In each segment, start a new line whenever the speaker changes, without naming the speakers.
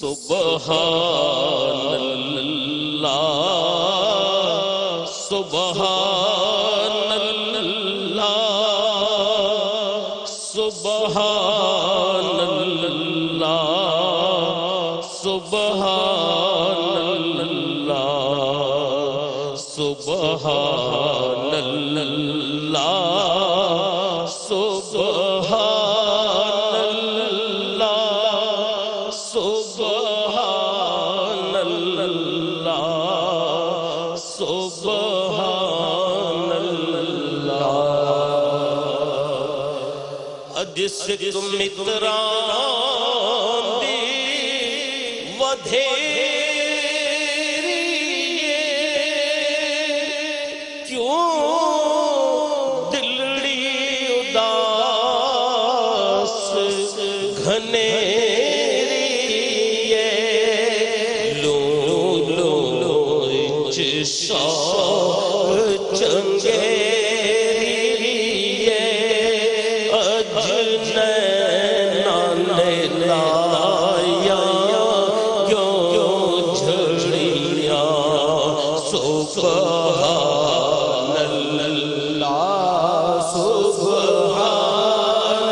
سبحان جس تم متران دی ودھیری کیوں دلڑی اداس گھنے لو لو لو چنگے لایا کیوں جھڑیا سبحان اللہ سبحان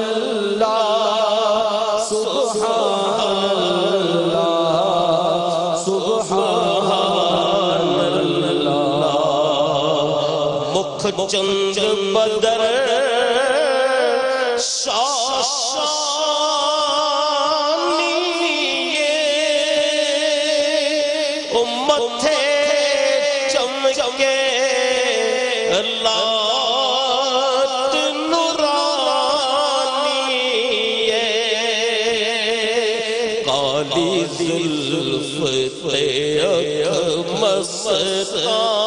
اللہ سبحان اللہ سبحان اللہ مکھ چند بدر چمکے۔ لات نورانی کالی زلف تیک مستانی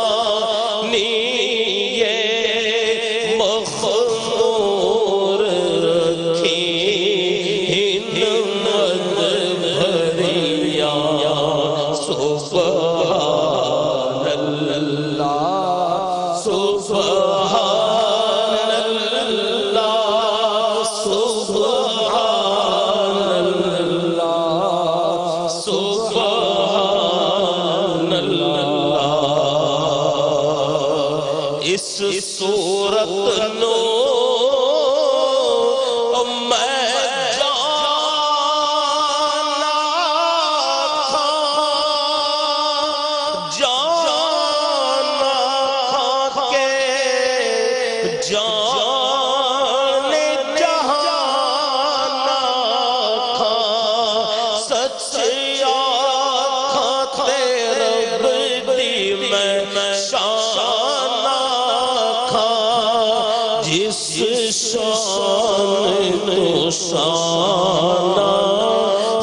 سارا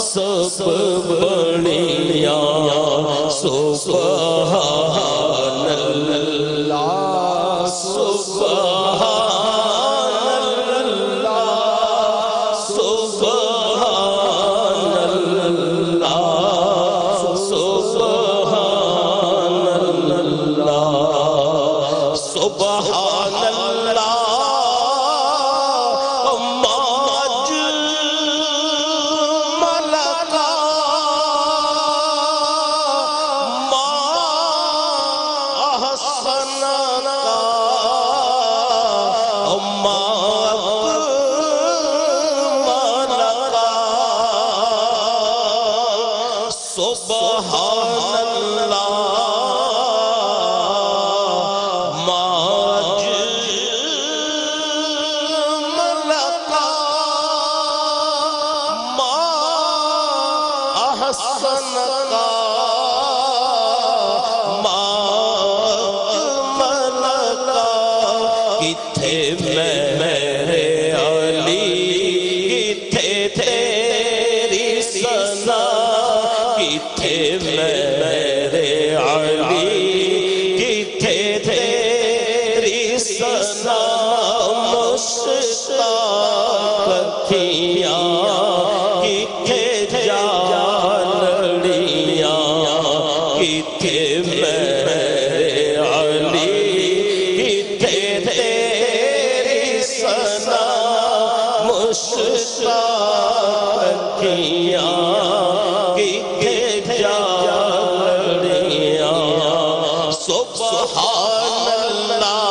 سب بڑیا سنا کتھے میرے علی کتھے تیری سنا مشتاق کھیاں کتھے جان لڑیاں کتھے میرے علی کتھے تیری سنا مشتاق کیا کہ جا لڑیا سبحان اللہ